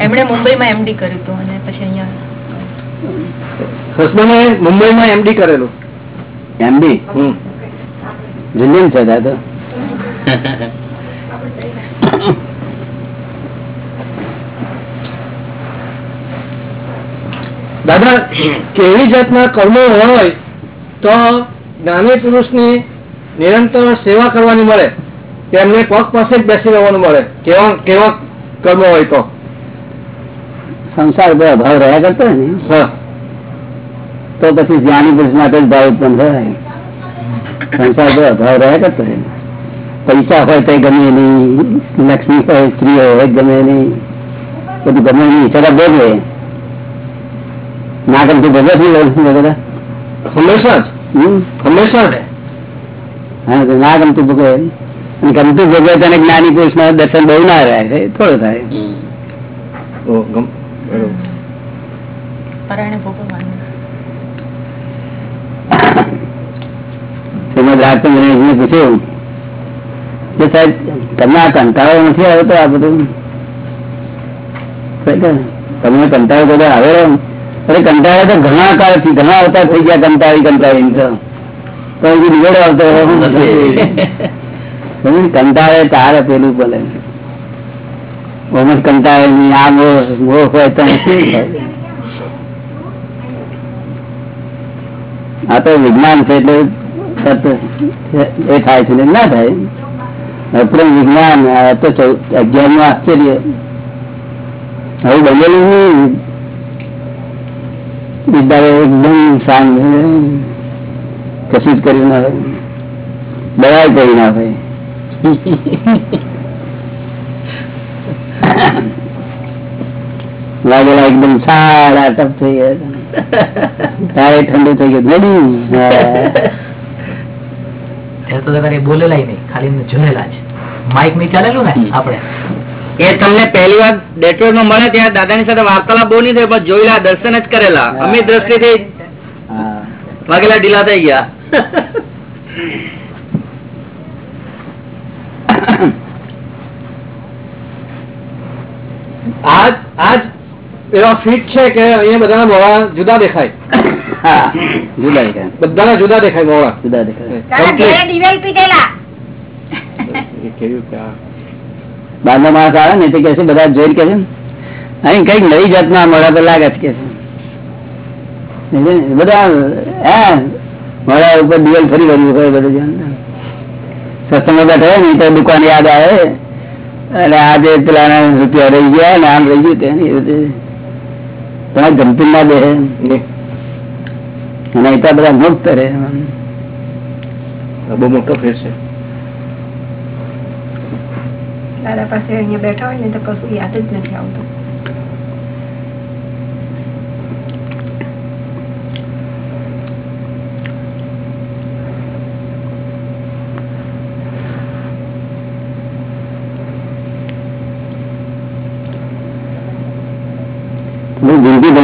એમણે મુંબઈમાં એમડી કર્યું અને પછી અહીંયા હસબન્ડે મુંબઈમાં એમડી કરેલું. MD? હમ. છે દાદા દાદા કેવી જાતના કર્મો હોય તો જ્ઞાની પુરુષની નિરંતર સેવા કરવાની મળે તેમને પગ પાસે જ બેસી રહેવાનું મળે કેવા કેવા કર્મ હોય તો. સંસાર પર અભાવ રહ્યા કરતો હોય ને? તો પછી જ્ઞાની પુરુષ માટે જ ભાવ ઉત્પન્ન થાય. સંસાર પર અભાવ રહ્યા કરતો પૈસા હોય તો ગમે નહીં લક્ષ્મી હોય સ્ત્રી હોય ગમે નહીં બધું ગમે નહીં સદા ભોગવે ના ભોગવે છે બધા? હંમેશા જ. હમ? હંમેશા જ. ના ગમતું ભોગવે ગમતું ભોગવે તેને જ્ઞાની પુરુષ ના દર્શન બહુ ના રહે થોડું થાય. રાજચંદ્રને પૂછ્યું કે સાહેબ તમને આ કંટાળો નથી આવતો આ બધું? તમને કંટાળો બધો આવેલો અરે કંટાળો તો ઘણા કાળથી ઘણા અવતાર થઈ ગયા કંટાળી કંટાળી કંટાળે તારે પેલું બોલે કંટાળે આ મોહ હોય તો આ તો વિજ્ઞાન છે એટલે એ થાય છે ના થાય? આપણું વિજ્ઞાન અગિયારનું આશ્ચર્ય. હવે બનેલું નહીં વિદ્યાલય એકદમ શાંત કશું જ કર્યું ના હોય. દવા કરી ના હોય. લાગેલા એકદમ સારા ટપ થઈ ગયા તારે ઠંડુ થઈ ગયું. નહીં એ તો તારે બોલેલા નહીં. ખાલી જોયેલા છે માઇક નહીં ચાલેલું ને? આપણે. એ તમને પહેલી વાર ડેટરોડમાં મળે ત્યાં દાદાની સાથે વાર્તાલાપ બહુ નહીં થયો પણ જોયેલા દર્શન જ કરેલા. અમે દ્રષ્ટિથી હા. વાગેલા ઢીલા થઈ ગયા. આજ આજ એવા ફીટ છે કે અહીંયા બધાના મોડા જુદા દેખાય હા જુદા દેખાય બધાના જુદા દેખાય મોડા જુદા દેખાય Complete. એ કેવું કે આ બહારના માણસ આવે ને તે કે છે બધા જોઈને કે છે ને, અહીં કંઈક નવી જાતના મોડા પર લાગે છે કે છે સમજે ને? બધા હા મોડા ઉપર દિવાલ ફરી વર્યું હોય બધું જાણ સત્સંગમાં બેઠા હોય ને તો દુકાન યાદ આવે. અને આજે પેલા રૂપિયા રહી ગયા ને આમ રહી ગયું તે ને એ બધું તમારે ગમતું ના દે નહીં. અને એટલા તો બધા મુક્ત રહે. બહુ મોટો ફેર છે. દાદા પાસે અહીંયા બેઠા હોય ને તો કશું યાદ જ નથી આવતું.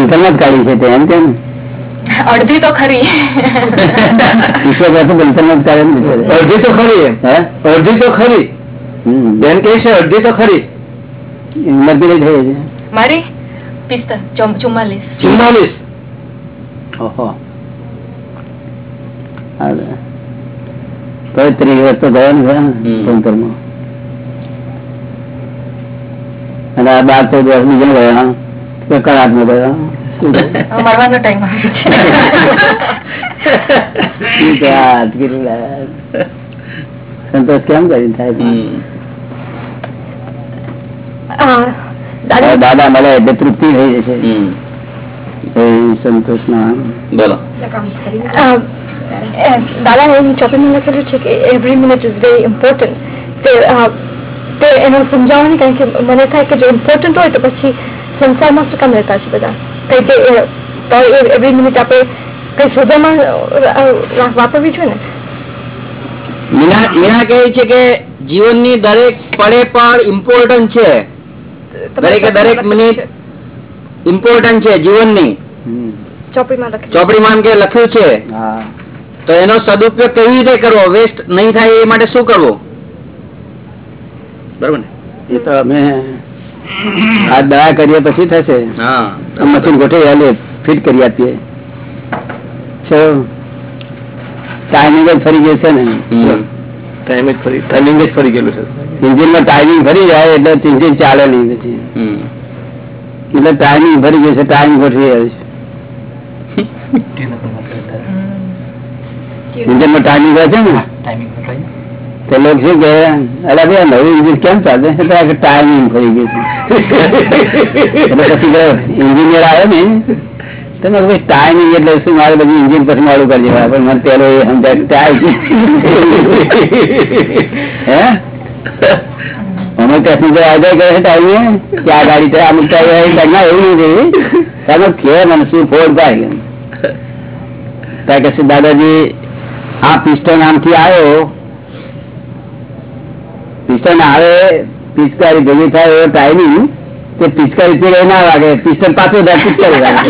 જિંદગી જ કાઢી છે તે એમ કેમ? અડધી તો ખરી. ઈશ્વર પાસે બંકરમાં જ કાઢે અડધી તો ખરી. એમ. અડધી તો ખરી. બેન કે છે અડધી તો ખરી. ઉંમર કેટલી થઈ છે? મારી? ચુમ્માલીસ. ચુમ્માલીસ. ઓહો. હા. તોય ત્રીસ વર્ષ તો ગયા ને હમ. અને આ બાર ચૌદ વર્ષ બીજા ગયા કલાકમાં ગયા કહે? ટાઈમ છે? સંતોષ કેમ કરી થાય દાદા? મળે એટલે તૃપ્તિ થઈ જશે. સંતોષ ના બોલો. દાદા એ ચોપડીમાં લખેલું છે કે every minute is very important તે એનું સમજાવવાની કારણ કે મને થાય કે જો ઇમ્પોર્ટન્ટ હોય તો પછી સંસારમાં શું કામ રહેતા છે બધા? તો એવી મિનિટ આપણે કઈ અ, વાપરવી જોઈએ ને? મીના મીના કહે છે કે જીવનની દરેક પળે પણ ઇમ્પોર્ટન્ટ છે. દરેકે દરેક મિનિટ ઇમ્પોર્ટન્ટ છે જીવનની. ચોપડી ચોપડીમાં કે લખ્યું છે. હા. તો એનો સદુપયોગ કેવી રીતે કરવો? વેસ્ટ નહીં થાય એ માટે શું કરવું? બરોબર ને? એ તો અમે આ દવા કરીએ પછી થશે. મશીન ગોઠવી હાલે ફિટ કરી આપીએ. ટાઈમિંગ જ ફરી ગયું છે ને? હમ. જ ફરી ટાઈમિંગ જ ફરી ગયેલું છે. માં ટાઈમિંગ ફરી જાય એટલે એન્જિન ચાલે નહીં પછી. હમ. એટલે ટાઈમિંગ ફરી ગયું છે ટાઈમ ગોઠવી આવે છે. માં ટાઈમિંગ છે ને? ટાઈમિંગ તે ભાઈ એન્જિનિયર આવ્યો ને? તમે ભાઈ ટાઈમિંગ એટલે શું મારે બધું ઇન્જિન પછી મારું કરજે પણ મને પેલો એ સમજાય ટાઈમ હે? અમે પેસેન્જર આજે કહે ટાઈમે કે આ ગાડી છે અમુક ટાઈમ કે મને શું ફોડ થાય ત્યાં કે દાદાજી, આ પિસ્ટન આમથી આવ્યો પિસ્ટન આવે પિચકારી ભેગી થાય એવો ટાઈમિંગ કે પિચકારી પીડે ના વાગે પિસ્ટન પાછું થાય પિચકારી વાગે.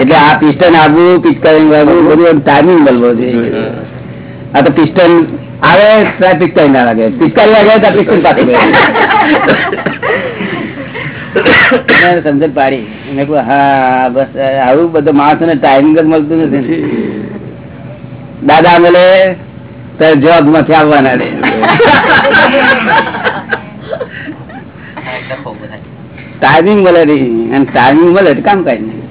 એટલે. આ પિસ્ટન આવવું પિચકારી વાગવું બધું ટાઈમિંગ બદલવો જોઈએ. આ તો પિસ્ટન આવે ત્યાં પિચકારી ના લાગે પિચકારી લાગે ત્યાં પિસ્ટન પાછું સમજણ પાડી. મેં કહું હા બસ આવું બધું માણસ ને ટાઈમિંગ જ મળતું નથી. દાદા મળે તો જોબમાંથી આવવાના રે. ટાઈમિંગ મળે નહીં અને ટાઈમિંગ મળે તો કામ કઈ નહીં.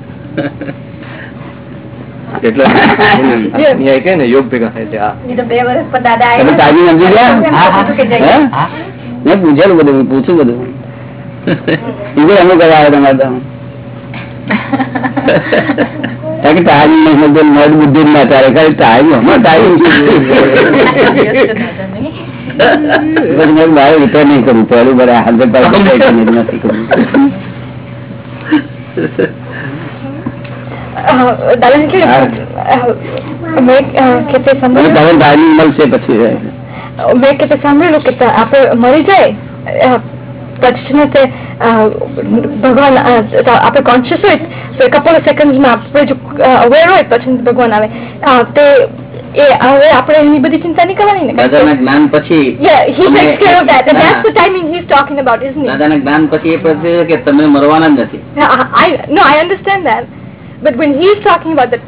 આવ્યા પૂછેલું બધું પૂછું પૂછ્યું બધું અમુક અમે તમારે કે ટાઈમિંગ નહીં બધું મધ બુદ્ધિ જ ના ચાલે ખાલી ટાઈમ હમણાં ટાઈમ પછી મેં મારે રિપેર નહીં કરવું પહેલું બરાબર હંડ્રેડ પર્સન્ટ નથી કરવું દાદાને કે મેં અ, કે તે અને સાંભળ્યું તમે ટાઈમિંગ મળશે પછી મેં કે તે સાંભળેલું કે તા- આપણે મરી જાય અ, પછી છે ને તે અ, ભગવાન અ, તો આપણે કોન્શિયસ હોય તો એક couple of seconds માં આપણે જો અવેર હોય પછી ભગવાન આવે અ, તે એ હવે આપણે એની બધી ચિંતા નહીં કરવાની ને દાદાના જ્ઞાન પછી Yeah, he તમે- takes care of that. And ના. that's the timing he's talking about, isn't it? દાદાના જ્ઞાન પછી એ પ્રત્યે છે કે તમે મરવાના જ નથી Yeah, I, I no, I understand that. But when he's talking about the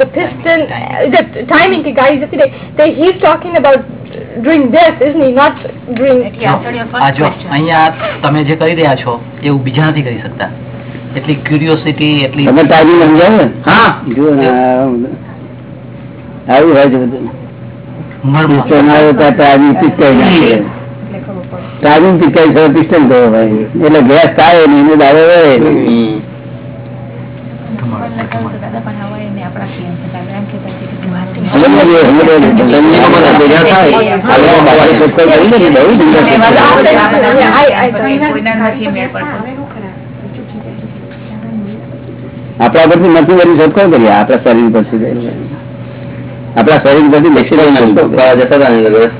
the piston, uh, the timing કે ગાડી જતી રહી, that he's talking about doing this, isn't he? Not doing. આ first જો. અહીંયા તમે જે કરી રહ્યા છો એવું બીજા નથી કરી શકતા એટલી ક્યુરિયોસિટી એટલી તમે ટાઈમિંગ સમજાવો ને હા જો ને આ- આવું હોય છે બધું એટલે ખબર પડે. છે પિસ્ટન કહો ભાઈ એટલે ગેસ થાય ને એને દાડો હોય આપણા પરથી નથી બધી શોધખોળ કરીએ આપણા શરીર પરથી. આપણા શરીર પરથી એટલે.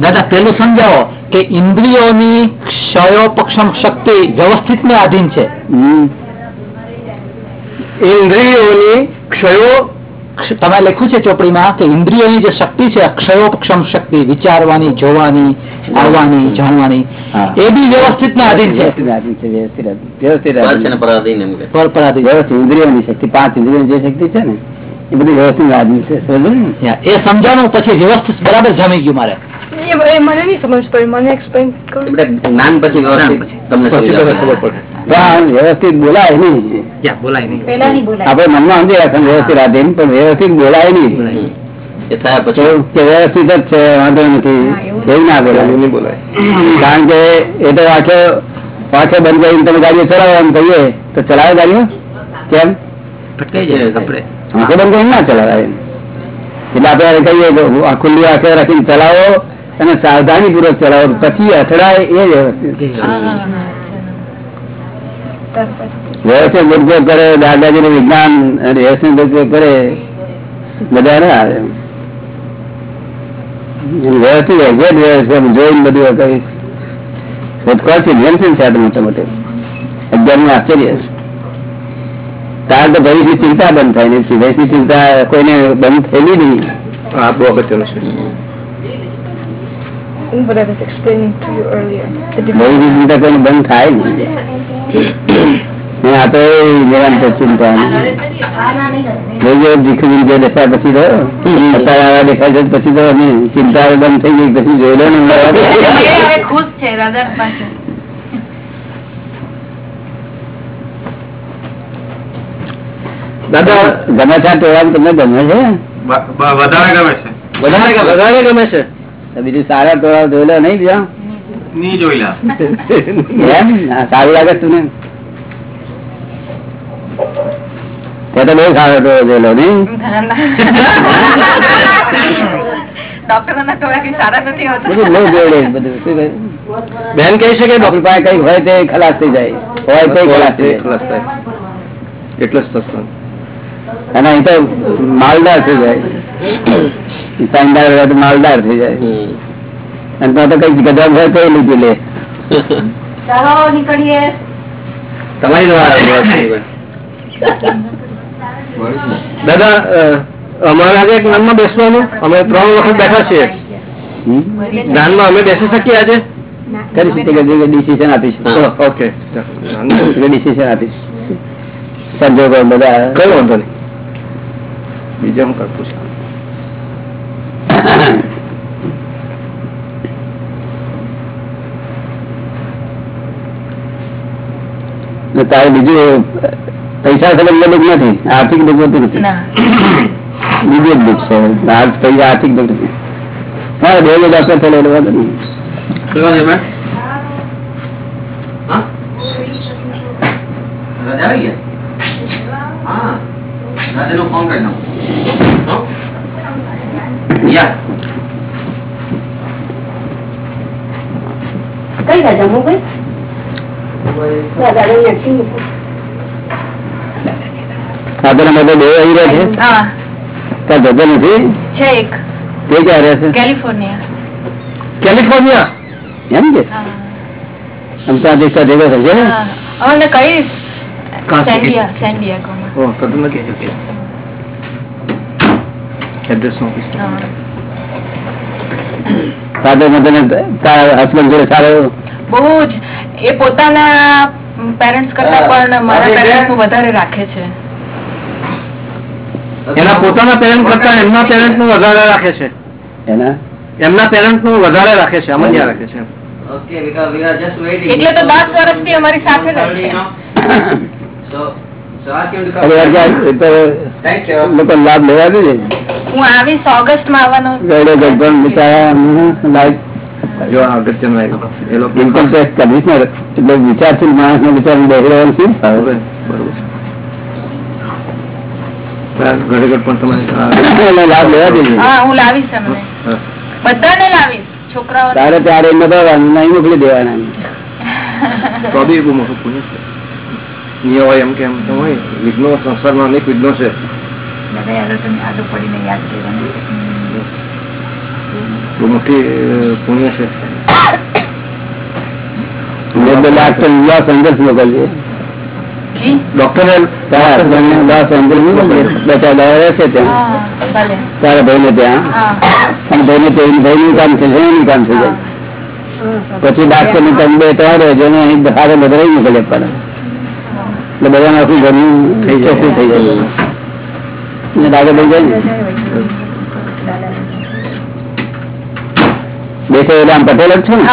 દાદા પેલું સમજાવો કે ઇન્દ્રિયોની ક્ષયોપક્ષમ શક્તિ વ્યવસ્થિત ને આધીન છે હમ. ઇન્દ્રિયોની ક્ષયો ક્ષ- તમે લખ્યું છે ચોપડીમાં કે ઇન્દ્રિયોની જે શક્તિ છે અક્ષયોપક્ષમ શક્તિ વિચારવાની જોવાની આવવાની જાણવાની. એ બી વ્યવસ્થિત ના આધીન. છે ઇન્દ્રિયોની શક્તિ પાંચ ઇન્દ્રિયોની જે શક્તિ છે ને એ બધી વ્યવસ્થિત આધીન છે. એ સમજાણું પછી વ્યવસ્થિત બરાબર જમી ગયું મારે. મને નહીં સમજ પડી મને એક્સપ્લેન જ્ઞાન પછી તમને તમને ખબર પડે પણ વ્યવસ્થિત બોલાય નહીં. આપણે મનમાં સમજી રાખે વ્યવસ્થિત રાધે પણ વ્યવસ્થિત બોલાય નહીં. વ્યવસ્થિત જ છે વાંધો નથી. એવું ના બોલાય. નહીં બોલાય. કારણ કે એ તો આખે પાછો બંધ કરીને તમે ગાડીઓ ચલાવો એમ કહીએ. તો ચલાવે ગાડીઓ? કેમ? ભટકાઈ જાય આપણે આંખે બંધ કરીને ના ચલાવે એમ. એટલે આપણે કહીએ ખુલ્લી આંખે રાખીને ચલાવો અને સાવધાની પૂર્વક ચલાવો. પછી અથડાય એ વ્યવસ્થિત. વ્યવસ્થિત ઉપયોગ કરે દાદાજી વિજ્ઞાન અને વ્યવસ્થિત ઉપયોગ કરે બધા ના આવે વ્યવસ્થિત એક્ઝેક્ટ વ્યવસ્થિત જોઈને બધું કરીશ શોધખોળ છે નિયંત્રણ છે આશ્ચર્ય. તો ભવિષ્ય ચિંતા બંધ થાય ને ભવિષ્ય ચિંતા કોઈને બંધ થયેલી નહીં આ બહુ અગત્યનું છે What I was explaining to you earlier. The difference. આ તો એ નિરંતર ચિંતા. જોજો જે દશા પછી તો. અત્યારે દેખાય છે પછી તો ચિંતા બંધ થઈ ગઈ પછી જોઈ લો ને ખુશ છે રાધા પાસે. દાદા ગમે છે ટોળા તમને ગમે છે? વધારે ગમે છે. વધારે વધારે ગમે છે. બીજું સારા ટોળા જોયેલા નહીં બીજા. ની જોયેલા સારું લાગે તું ને તે તો બહુ સારો ટોળો જોયેલો નહીં ડોક્ટર ના? બેન કહી શકે આપણી પાસે કંઈક હોય તે ખલાસ થઈ જાય. હોય તે ખલાસ થઈ જાય. જ સત્સંગ અને અહીં તો માલદાર થઈ જાય. તો માલદાર થઈ જાય. અને તો તો કંઈક ગજબ હોય તો લીધી લે. તમારી દાદા અમારે આજે જ્ઞાનમાં બેસવાનું? અમે ત્રણ વખત બેઠા છીએ? જ્ઞાનમાં અમે બેસી શકીએ આજે? કરી શકીએ કે ડિસિઝન આપીશું? ઓકે ડિસિઝન આપીશ. સંજોગો બધા કઈ વાંધો નહીં. બીજા હું કરતું છું ને તારે બીજું પૈસા સંબંધ દુઃખ નથી. આર્થિક દુઃખ હોતું નથી ના. બીજું જ દુઃખ છે. આ પૈસા આર્થિક દુઃખ નથી. હા બે બે ડોક્ટર થયેલો એટલે વાંધો નહીં. રજા આવી ગયા? હા. રાજાનો ફોન કરી નાખો. યા. કઈ રાજા મુંબઈ કેલિફોર્નિયા કેલિફોર્નિયા એમ કે હા આમ તો આ દેશ ભેગો થશે ને હા. અમને કઈ કાં છે? સેન્ડિયા સેન્ડિયાગોમાં ઓ કદું નથી એડ્રેસ નો ઓફિસ હા સાધન માટે તારા હસબન્ડ જોડે સારો બહુ જ એ પોતાના પેરેન્ટ્સ કરતા પણ મારા પેરેન્ટ્સનું વધારે રાખે છે. એના પોતાના પેરેન્ટ કરતા એમના પેરેન્ટનું વધારે રાખે છે. એના? એમના પેરેન્ટનું વધારે રાખે છે અમન્યા રાખે છે. એટલે તો દસ વર્ષથી અમારી સાથે લોકો લાભ લેવા દે હું આવીશ ઓગસ્ટમાં આવવાનો ઇન્કમ ટેક્સ કમિશનર એટલે વિચારશીલ માણસ ને વિચાર બેસી બરોબર છે લાભ લેવા દેજે. બધાને લાવીશ છોકરાઓ તારે ત્યારે એમ નહીં મોકલી દેવાના તો બી બહુ મોટું પુણ્ય છે નિયમ હોય એમ કેમ હોય વિઘ્નો સંસારમાં અનેક વિઘ્નો છે મોટી અ, પુણ્ય છે મેં બે લાખ તો લોસ એન્જલ્સ મોકલજે જી ડોક્ટરે તારા હસબન્ડને લોસ એન્જલ્સ મોકલજે બે ચાર દાડા રહેશે ત્યાં હા ભલે તારા ભાઈને ત્યાં હા અને ભાઈને ત્યાં ભાઈનું કામ થઈ જાય એનું કામ થઈ જાય પછી ડાક્ટરની તમે બે ત્રણ રહેજો ને અહીં હારે બધા રહી મોકલે પણ એટલે બધાને આખું ઘરનું થઈ જાય. ચોખ્ખું થઈ જાય ને ડાક્ટર થઈ જાય ને બેસે એટલે આમ પટેલ જ છો ને.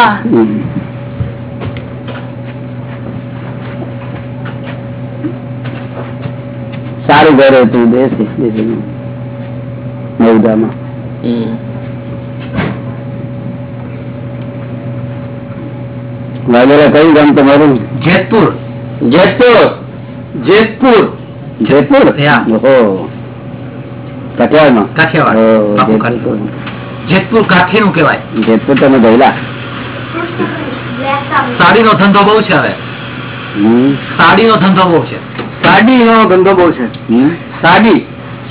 સારું ઘર હતું બેસી નવદામાં વાઘેલા કયું ગામ તમારું? જેતપુર. જેતપુર. જેતપુર. જેતપુર. ઓહો. કઠિયાવાડમાં? કાઠિયાવાડ. જેતપુર કાઠી નું કેવાય જેતપુર તમે ગયેલા. સાડી નો ધંધો બહુ છે હવે. સાડી નો ધંધો બહુ છે. સાડી નો ધંધો બહુ છે. સાડી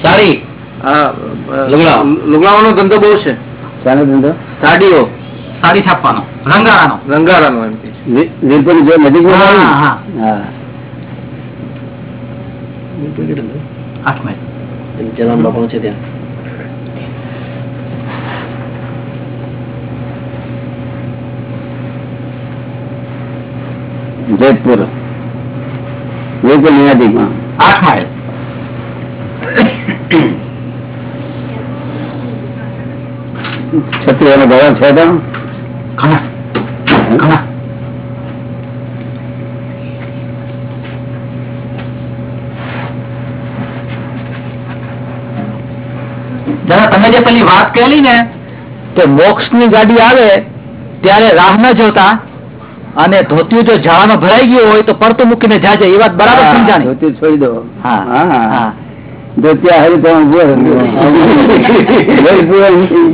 સાડી. લુગડાઓ. લુગડાઓનો ધંધો બહુ છે. શાનો ધંધો? સાડીઓ. સાડી છાપવાનો. રંગારાનો. રંગારાનો એમ છે. વીરપુર જો નજીક હા, હા. પહોંચે ત્યાં. જેતપુર જેતપુર નજીકમાં આઠ માઇલ ક્ષત્રિયનો ગૌરવ છે તો ઘણા ઘણા દાદા તમે જે પેલી વાત કહેલી ને કે મોક્ષની ગાડી આવે ત્યારે રાહ ન જોતા અને ધોતિયું જો ઝાડામાં ભરાઈ ગયું હોય તો પડતું મૂકીને જાજે એ વાત બરાબર સમજાણી. ધોતી છોડી દો. હા ધોતિયા હરી તો ઊભો રહ્યો. હરી પૂરો નહીં.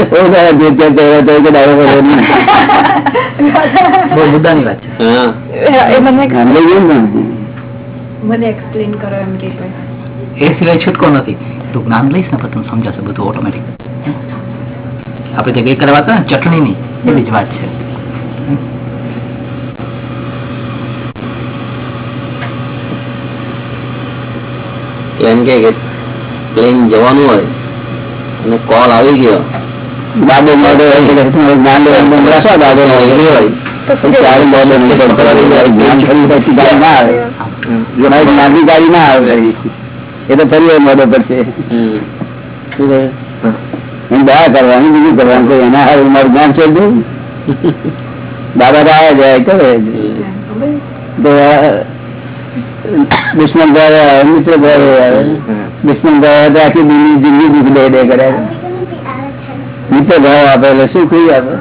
ઓ દાદા ધોતિયા પહેર્યા તો કે દાડો કર્યો નહીં. બહુ મુદ્દાની વાત એ મને આમ લઈ ગયું ને. મને એક્સપ્લેન કરો એમ કે કોઈ. એ સિવાય છૂટકો નથી. તું જ્ઞાન લઈશ ને પછી સમજાશે બધું ઓટોમેટિક આપડે જે ગઈ કરવા ચટણી ની એવી જ વાત છે. એમ કે પ્લેન જવાનું હોય અને કોલ આવી ગયો. રાખો, બાબો મોડો હોય. ત્યારે બાબો જ્ઞાન ના આવે. તમારી ગાડી ના આવે. એ તો ફરી મોડો પડશે. કહે? એમ દયા કરવાની બીજું કરવાનું એના હારું મારું જ્ઞાન છે દાદા આવ્યા જાય કરે તો આ દુશ્મન ગયા મિત્ર ગયા દુશ્મન ગયા તો આખી દિલ્હી જિંદગી દુઃખ દે દે કર્યા મિત્ર ભાવ આપે એટલે શું કઈ આપે?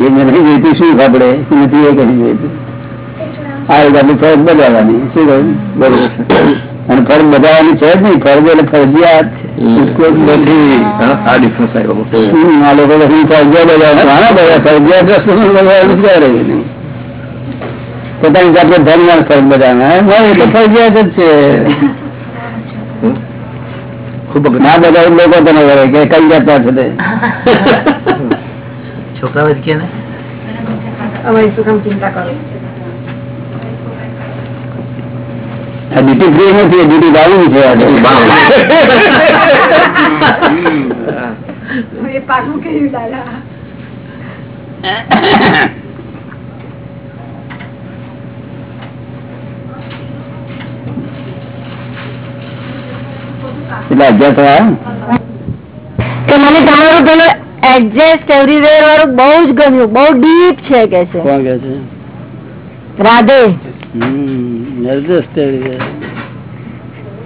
એ નથી જોઈતું શું આપડે નથી એ કઈ જોઈતું. આ રીતે ફરજ બજાવવાની શું કહ્યું? બરોબર અને ફરજ બજાવવાની છે જ નહીં ફરજ એટલે ફરજિયાત. છે નથી આ ડિફરન્સ આવ્યો આ લોકો ફરજિયાત બધા ફરજિયાત કરે નહીં પોતાની જાતે ધર્મ ફરજ એ તો ફરજિયાત જ છે. ખૂબ ના બધા લોકો તને વળે કે કઈ જાતના છે છોકરા વધ કે અમારી શું કામ ચિંતા કરો આ ડ્યુટી ફ્રી નથી ડ્યુટી બાવું છે. એટલે અગિયાર થયા? કે મને તમારું પેલું એડજસ્ટ એવરીવેર વાળું બહુ જ ગમ્યું બહુ ડીપ છે કે છે? કોણ કે છે? રાધે. હમ. Adjust everywhere.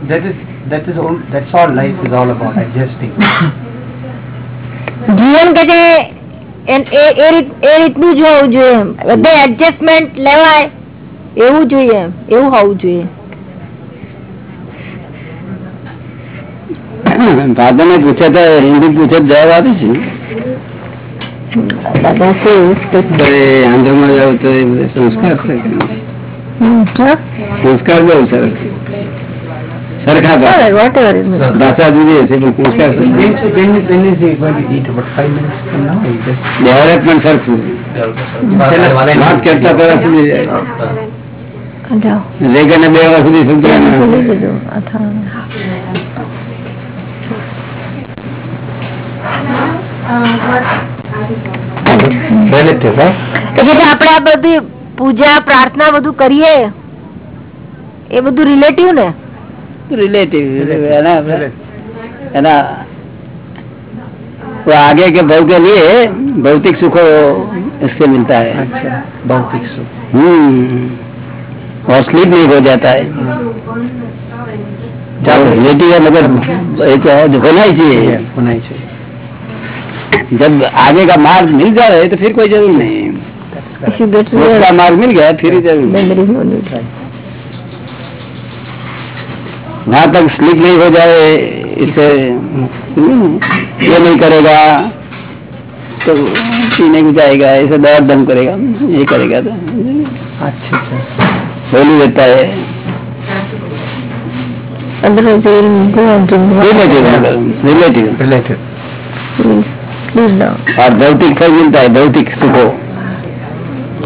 That is that is all that's all life is all about adjusting. જીવન કે છે એ એ રીત- એ રીતનું જ હોવું જોઈએ. બધે એડજસ્ટમેન્ટ લેવાય એવું જોઈએ એવું હોવું જોઈએ દાદા ને પૂછે તો હિન્દી પૂછે જવાબ આપે છે દાદા શું આંધ્રમાં જાવ તો એ બધે સંસ્કાર છે સંસ્કાર બહુ સરસ સરખા ભાષા. જુદી હશે પણ just ડેવલપમેન્ટ સરખું વાત કરતા પેલા સુધી જાય. રેગને બે વાર સુધી સમજાય આપણે આ બધી પૂજા પ્રાર્થના બધું કરીએ એ બધું રિલેટિવ ને रिलेटिव एना एना वो आगे के भव के लिए भौतिक सुख इससे मिलता है अच्छा, भौतिक सुख. हम्म और स्लीप नहीं हो जाता है रिलेटिव है मगर एक होना ही चाहिए Yeah, होना ही चाहिए. जब आगे का मार्ग मिल जाए तो फिर कोई जरूर नहीं मार्ग मिल गया फिर ही. वहाँ तक स्लीप नहीं हो जाए इससे हम्म, ये नहीं करेगा तो पीने को जाएगा ऐसे दौड़ दम करेगा ये करेगा तो। अच्छा अच्छा। होली देता है। Relative relative. और भौतिक फल मिलता है भौतिक सुखो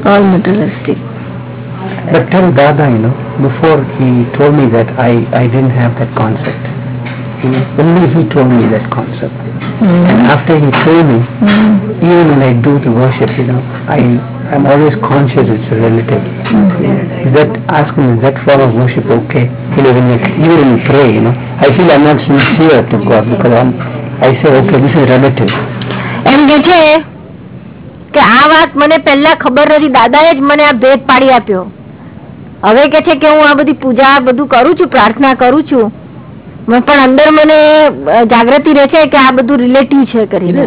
all materialistic. But tell Dada, you know, before he told me that I, I didn't have that concept. Only he told me that concept. Mm. And after he told me, mm. even when I do the worship, you know, I, I'm always conscious it's relative. Mm. Is that asking, is that form of worship okay? You know, when I, even pray, you know, I feel I'm not sincere to God because I'm, I say, okay, this is relative. And. કે આ વાત મને પહેલા ખબર નથી દાદાએ જ મને આ ભેદ પાડી આપ્યો. હવે કે છે કે હું આ બધી પૂજા બધું કરું છું પ્રાર્થના કરું છું પણ અંદર મને જાગૃતિ રહે છે કે આ બધું રિલેટિવ છે કરીને.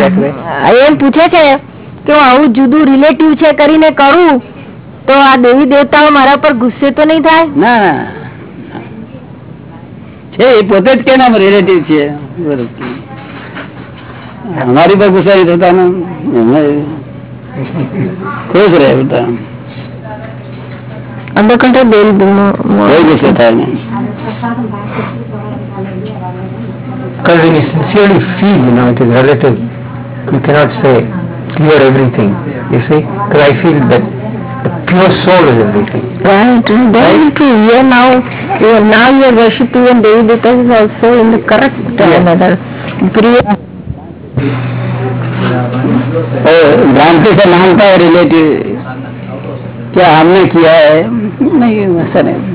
That way? એમ પૂછે છે કે હું આવું જુદું રિલેટિવ છે કરીને કરું તો આ દેવી દેવતાઓ મારા પર ગુસ્સે તો નહીં થાય? ના ના. છે એ પોતે જ કે નામ રિલેટિવ છે બરોબર અમારી પર ગુસ્સા નહીં થતા ને ખુશ રહે બધા અંદર કંટ્રોલ બેલ કોઈ ગુસ્સો થાય Because sincerely feel, you know, it is relative, you cannot say, clear everything, you see? Because I feel that the pure soul is everything. Right, very true. You are now, you are now you are worshipping and Devi Devatas is also in the correct manner. Priya. और भ्रांति से मानता है relative क्या हमने किया है नहीं ऐसा नहीं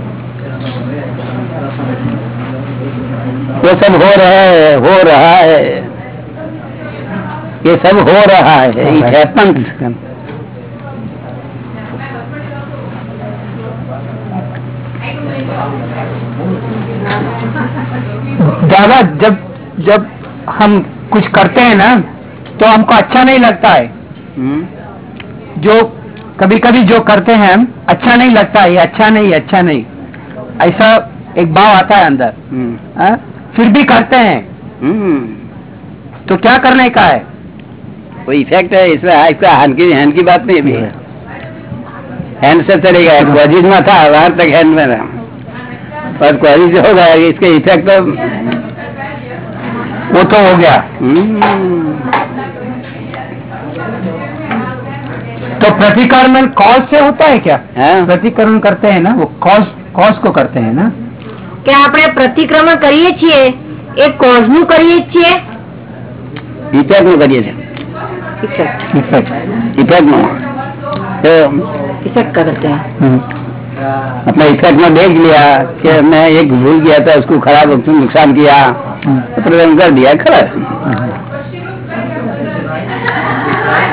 वो सब हो रहा है हो रहा है ये सब हो रहा है इट हैपन्स दादा जब जब हम कुछ करते हैं ना तो हमको अच्छा नहीं लगता है। जो कभी कभी जो करते हैं हम अच्छा नहीं लगता है अच्छा नहीं अच्छा नहीं। ऐसा एक भाव आता है अंदर। हाँ? फिर भी करते हैं। तो क्या करने का है? वो इफ़ेक्ट है इसमें हाँ, इसका हैंड की हैंड की बात नहीं अभी हैंड से चलेगा क्वाजिज में था वहाँ तक हैंड में था। पर क्वाजिज होगा इसके इफ़ेक्ट तो वो तो हो गया। तो प्रतिकर्मन कॉज से होता है क्या? हाँ। प्रतिकर्मन करते हैं ना? वो कॉज कॉज को करते हैं ना? क्या आप प्रतिक्रमण करिए छे एक कॉज नु करिए छे इफ़ेक्ट नु करिए इफ़ेक्ट इफ़ेक्ट इफ़ेक्ट नु। इफ़ेक्ट करते हैं। हम्म। अपने इफेक्ट में देख लिया कि मैं एक भूल गया था उसको खराब नुकसान किया तो प्रदर्शन कर दिया खड़ा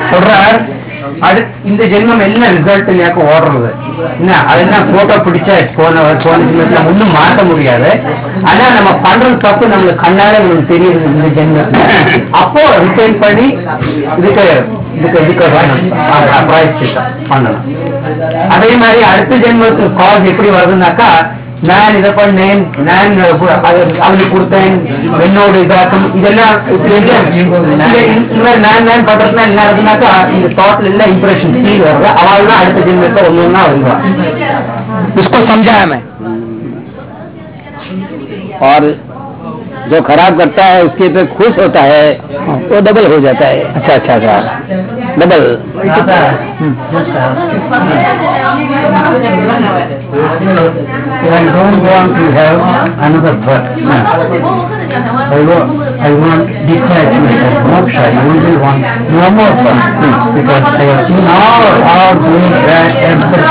छोड़ रहा है இந்த ஜென்மம் என்ன ரிசல்ட் எனக்கு ஓடுறது. என்ன அதெல்லாம் போட்டோ பிடிச்சா போன போன ஜென்மத்துல ஒன்றும் மாற்ற முடியாது. ஆனா நம்ம பண்றது தப்பு நம்மளுக்கு கண்ணால நம்மளுக்கு தெரியுது இந்த ஜென்மத்துல அப்போ ரிட்டைன் பண்ணி இதுக்கு இதுக்கு இதுக்கு பண்ணணும். அதே மாதிரி அடுத்த ஜென்மத்துக்கு காஸ் எப்படி வருதுன்னாக்கா நான் இதை பண்ணேன் நான் அது அவனுக்கு கொடுத்தேன் என்னோட இதாக்கம் இதெல்லாம் இப்படி எல்லாம் இந்த இந்த மாதிரி நான் நான் பண்றதுனா என்ன ஆகுதுனாக்கா இந்த தாட்ல எல்லாம் இம்ப்ரெஷன் ஃபீல் வருது அவள் தான் அடுத்த ஜென்மத்துல ஒண்ணு ஒண்ணா வருவா उसको समझाया मैं और जो खराब करता है उसके पे खुश होता है वो डबल हो जाता है अच्छा अच्छा अच्छा double I don't want to have another birth. I want, I want detachment and moksha. I only want no more birth. Because I have seen all, all doing that everything.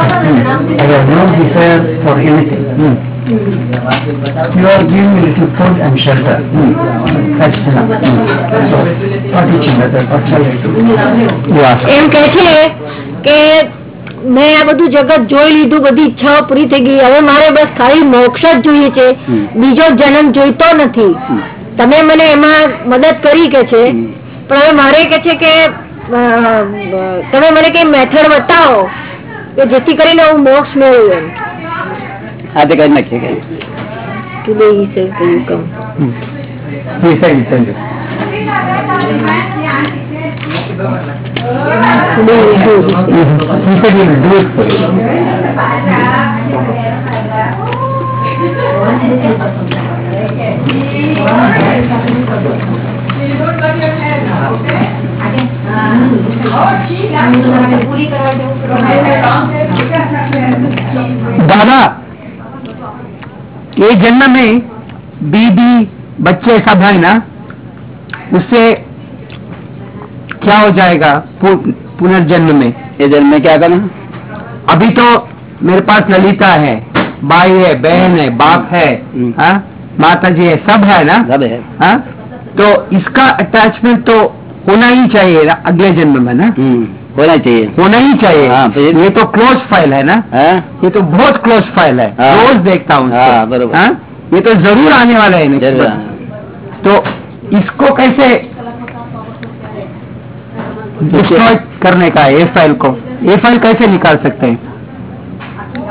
I have no desire for anything. You are giving me little food and shelter. That's enough. So, what teaching method? What shall I do? You ask. એમ કે છે કે મેં આ બધું જગત જોઈ લીધું બધી ઈચ્છાઓ પૂરી થઈ ગઈ. હવે મારે બસ ખાલી મોક્ષ જ જોઈએ છે. બીજો જન્મ જોઈતો નથી. તમે મને એમાં મદદ કરી કે છે? પણ હવે મારે કે છે કે તમે મને કઈ મેથડ બતાવો કે જેથી કરીને હું મોક્ષ મેળવું એમ. હાથે કરી નાખીએ दादा ये जन्म में बीबी बच्चे सब है ना उससे क्या हो जाएगा पुनर्जन्म में ये जन्म में क्या करना अभी तो मेरे पास ललिता है भाई है बहन है बाप है हम्म। हाँ? माता जी है सब है ना सब है हाँ? तो इसका अटैचमेंट तो होना ही चाहिए ना अगले जन्म में ना हम्म, होना चाहिए होना ही चाहिए हाँ? ये तो क्लोज फ़ाइल है ना हाँ? ये तो बहुत क्लोज फ़ाइल है हाँ। रोज देखता हूँ हाँ, हाँ? ये तो ज़रूर आने वाला है। तो इसको कैसे डिस्ट्रॉय करने का है ये फ़ाइल को। ए फ़ाइल कैसे निकाल सकते हैं?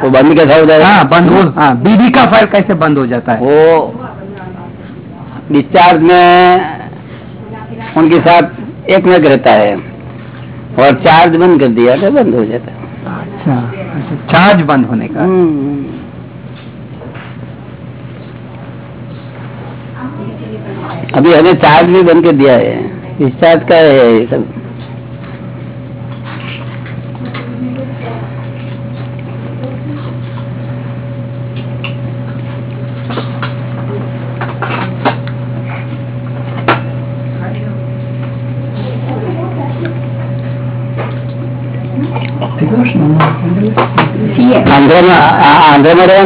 वो बंद कैसा हो जाएगा? हाँ बंद हो हाँ बीबी का फ़ाइल कैसे बंद हो जाता है? वो डिस्चार्ज में उनके साथ एक मिनट रहता है और चार्ज बंद कर दिया तो बंद हो जाता है। अच्छा अच्छा चार्ज बंद होने का। हम्म। अभी हमें चार्ज भी बंद कर दिया है। डिस्चार्ज का है ये सब। आंध्र में आ- आंध्र में रहे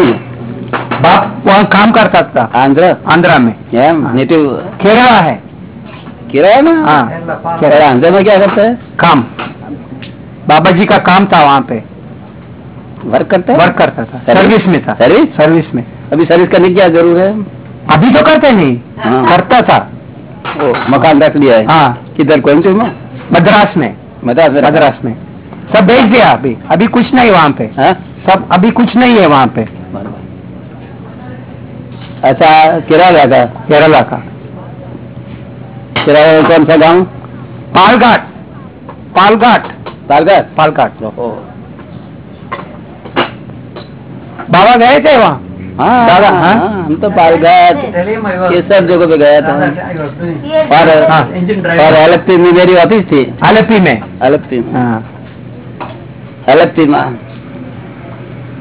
बाप वहाँ काम करता था। आंध्र? आंध्रा में। नेटिव केरला है। किराया ना हाँ और आंध्र में क्या करता है? काम। बाबा जी का काम था वहाँ पे। वर्क करता है? वर्क करता था। सर्विस? में था। सर्विस सर्विस में। अभी सर्विस करने की क्या ज़रूरत है? अभी तो करते नहीं। हाँ। करता था। ओ, मकान रख लिया है। हाँ। किधर कोयमतूर में? मद्रास में। मद्रास में मद्रास में। सब बेच दिया अभी। अभी कुछ नहीं वहाँ पे। हाँ? सब अभी कुछ नहीं है वहाँ पे। अच्छा केरला का केरला का। केरला कौन सा गाँव? पालघाट। पालघाट। पालघाट? पालघाट। बाबा गए थे वहाँ? हाँ दादा, हाँ, हाँ? हम तो पालघाट ये सब जगह पे गया था और हाँ। और एलएफपी में मेरी ऑफ़िस थी। आलपी में। एलएफपी में हाँ। में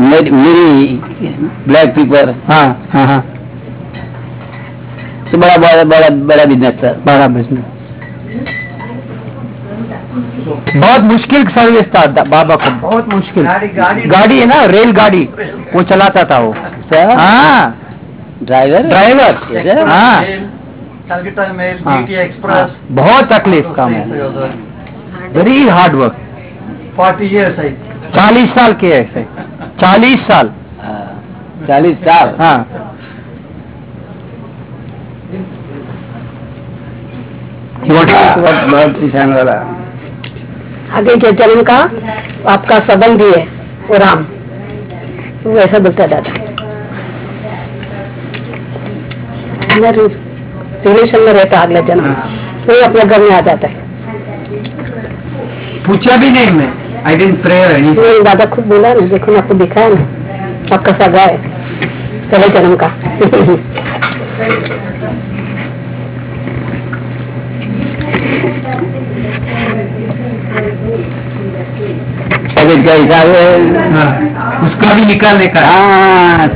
मेरी मेरी ब्लैक पीपर हाँ हाँ हाँ। तो बड़ा बड़ा बड़ा बड़ा बिज़नेस था बड़ा बिज़नेस बहुत मुश्किल सर्विस था बाबा को। बहुत मुश्किल। गाड़ी है ना रेल गाड़ी वो चलाता था वो। हाँ। ड्राइवर ड्राइवर हाँ। Mail, हाँ. हाँ, बहुत तकलीफ़ काम है। Very hard work 40 years, I चालीस साल के ऐसे. चालीस साल. चालीस साल. हाँ. वाला आगे जो जन्म का आपका संबंधी है वो राम. वो ऐसा बोलता है दादा. रिलेशन में रहता अगला जन्म. वो अपने घर में आ जाता है. पूछा भी नहीं मैं. आई डेंट प्रेयर ये दादा खुद बोला ना देखो ना आपको दिखाया ना आपका सगा है पहले जन्म का का हिसाब है उसका भी निकालने का है। हाँ